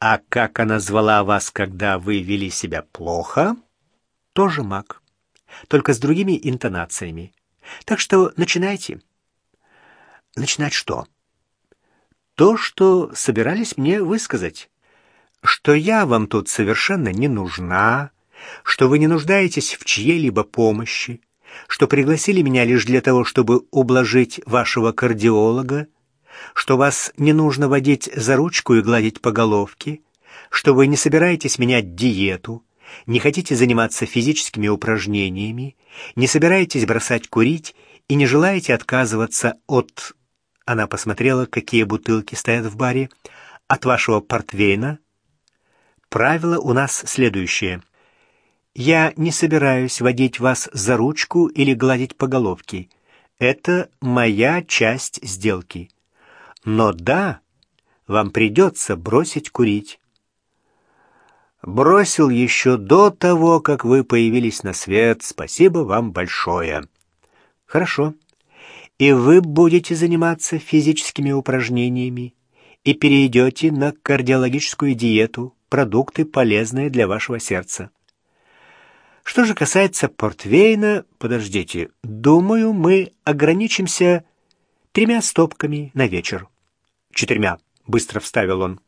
А как она звала вас, когда вы вели себя плохо? Тоже маг, только с другими интонациями. Так что начинайте. Начинать что? То, что собирались мне высказать. Что я вам тут совершенно не нужна, что вы не нуждаетесь в чьей-либо помощи, что пригласили меня лишь для того, чтобы ублажить вашего кардиолога, что вас не нужно водить за ручку и гладить по головке, что вы не собираетесь менять диету, не хотите заниматься физическими упражнениями, не собираетесь бросать курить и не желаете отказываться от... Она посмотрела, какие бутылки стоят в баре. От вашего портвейна. Правило у нас следующее. Я не собираюсь водить вас за ручку или гладить по головке. Это моя часть сделки. Но да, вам придется бросить курить. Бросил еще до того, как вы появились на свет. Спасибо вам большое. Хорошо. И вы будете заниматься физическими упражнениями и перейдете на кардиологическую диету, продукты, полезные для вашего сердца. Что же касается портвейна, подождите, думаю, мы ограничимся тремя стопками на вечер. Четырьмя, быстро вставил он.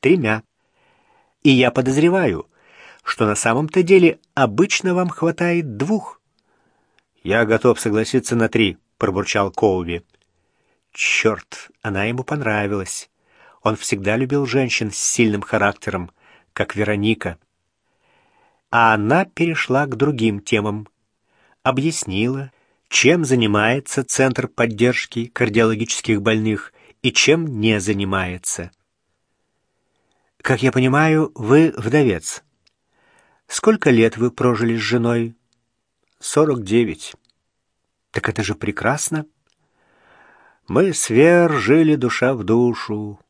Тремя. И я подозреваю, что на самом-то деле обычно вам хватает двух. Я готов согласиться на три, пробурчал Коуви. Черт, она ему понравилась. Он всегда любил женщин с сильным характером, как Вероника а она перешла к другим темам. Объяснила, чем занимается Центр поддержки кардиологических больных и чем не занимается. Как я понимаю, вы вдовец. Сколько лет вы прожили с женой? Сорок девять. Так это же прекрасно. Мы с Вер жили душа в душу.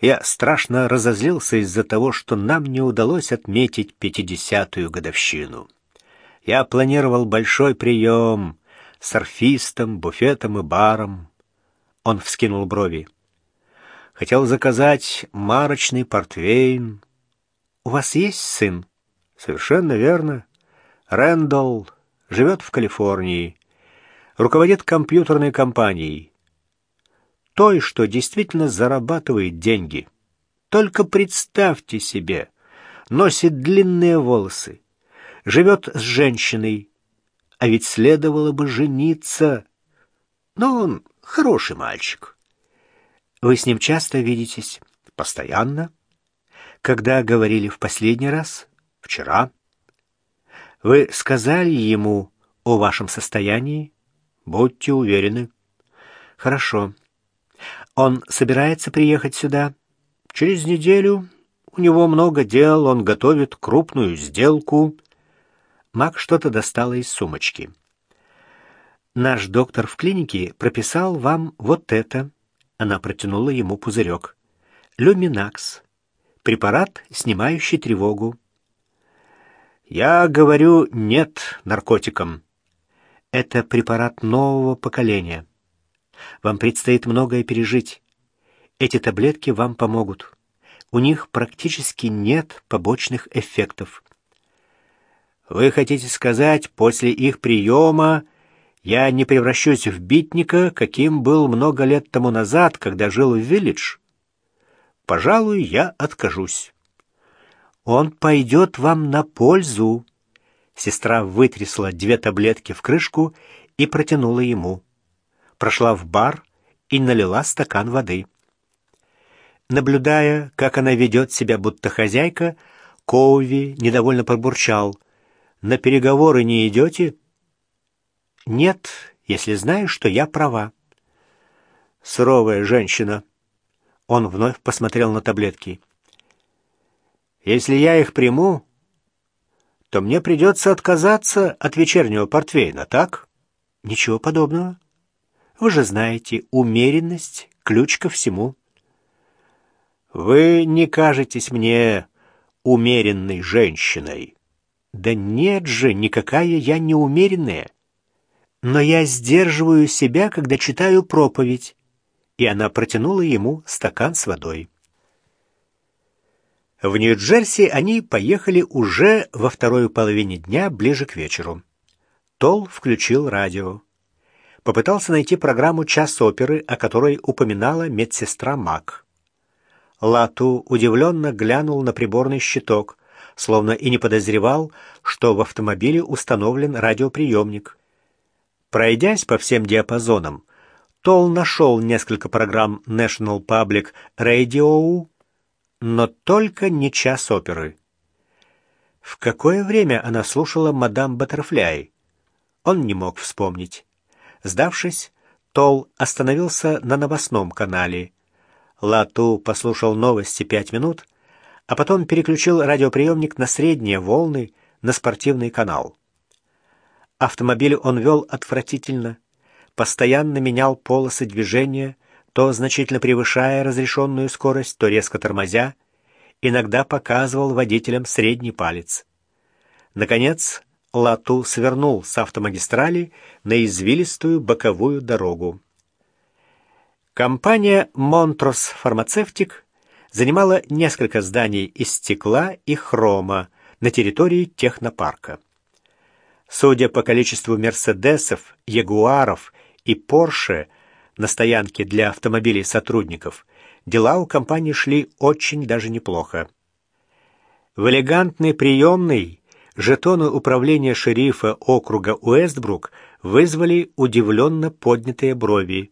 Я страшно разозлился из-за того, что нам не удалось отметить пятидесятую годовщину. Я планировал большой прием с орфистом, буфетом и баром. Он вскинул брови. Хотел заказать марочный портвейн. У вас есть сын? Совершенно верно. Рэндалл живет в Калифорнии. Руководит компьютерной компанией той, что действительно зарабатывает деньги. Только представьте себе, носит длинные волосы, живет с женщиной, а ведь следовало бы жениться. Но он хороший мальчик. Вы с ним часто видитесь? Постоянно. Когда говорили в последний раз? Вчера. Вы сказали ему о вашем состоянии? Будьте уверены. Хорошо. Он собирается приехать сюда? Через неделю. У него много дел, он готовит крупную сделку. Мак что-то достала из сумочки. Наш доктор в клинике прописал вам вот это. Она протянула ему пузырек. Люминакс. Препарат, снимающий тревогу. Я говорю нет наркотикам. Это препарат нового поколения. Вам предстоит многое пережить. Эти таблетки вам помогут. У них практически нет побочных эффектов. Вы хотите сказать, после их приема я не превращусь в битника, каким был много лет тому назад, когда жил в Виллидж? Пожалуй, я откажусь. Он пойдет вам на пользу. Сестра вытрясла две таблетки в крышку и протянула ему прошла в бар и налила стакан воды. Наблюдая, как она ведет себя будто хозяйка, Коуви недовольно пробурчал. «На переговоры не идете?» «Нет, если знаешь, что я права». «Суровая женщина». Он вновь посмотрел на таблетки. «Если я их приму, то мне придется отказаться от вечернего портвейна, так?» «Ничего подобного. Вы же знаете, умеренность — ключ ко всему. Вы не кажетесь мне умеренной женщиной. Да нет же, никакая я не умеренная. Но я сдерживаю себя, когда читаю проповедь. И она протянула ему стакан с водой. В Нью-Джерси они поехали уже во второй половине дня, ближе к вечеру. Тол включил радио. Попытался найти программу «Час оперы», о которой упоминала медсестра Мак. Лату удивленно глянул на приборный щиток, словно и не подозревал, что в автомобиле установлен радиоприемник. Пройдясь по всем диапазонам, Тол нашел несколько программ National Public Radio, но только не час оперы. В какое время она слушала мадам Баттерфляй? Он не мог вспомнить. Сдавшись, Тол остановился на новостном канале. Лату послушал новости пять минут, а потом переключил радиоприемник на средние волны на спортивный канал. Автомобиль он вел отвратительно, постоянно менял полосы движения, то значительно превышая разрешенную скорость, то резко тормозя, иногда показывал водителям средний палец. Наконец, Лату свернул с автомагистрали на извилистую боковую дорогу. Компания «Монтрос Фармацевтик» занимала несколько зданий из стекла и хрома на территории технопарка. Судя по количеству «Мерседесов», «Ягуаров» и «Порше» на стоянке для автомобилей сотрудников, дела у компании шли очень даже неплохо. В элегантной приемной жетоны управления шерифа округа Уэстбрук вызвали удивленно поднятые брови.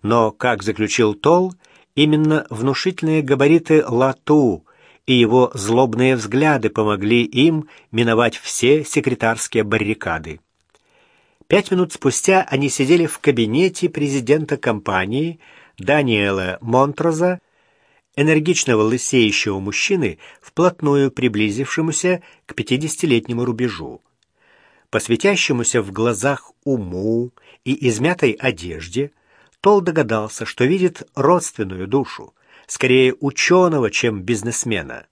Но, как заключил Толл, именно внушительные габариты Лату и его злобные взгляды помогли им миновать все секретарские баррикады. Пять минут спустя они сидели в кабинете президента компании Даниэла Монтроза, энергичного лысеющего мужчины, вплотную приблизившемуся к пятидесятилетнему рубежу. По светящемуся в глазах уму и измятой одежде Тол догадался, что видит родственную душу, скорее ученого, чем бизнесмена.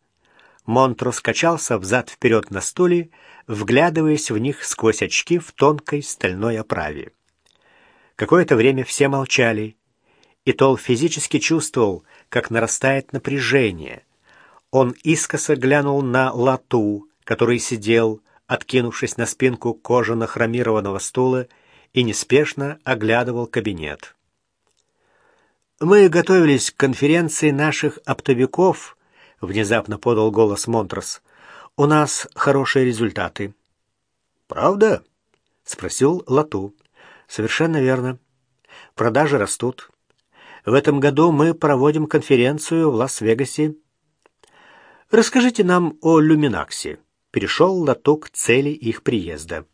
Монтро скачался взад-вперед на стуле, вглядываясь в них сквозь очки в тонкой стальной оправе. Какое-то время все молчали, и Тол физически чувствовал, как нарастает напряжение. Он искоса глянул на Лату, который сидел, откинувшись на спинку кожано-хромированного стула, и неспешно оглядывал кабинет. «Мы готовились к конференции наших оптовиков», — внезапно подал голос Монтрос. «У нас хорошие результаты». «Правда?» — спросил Лату. «Совершенно верно. Продажи растут. В этом году мы проводим конференцию в Лас-Вегасе. Расскажите нам о Люминаксе. Перешел Лату к цели их приезда.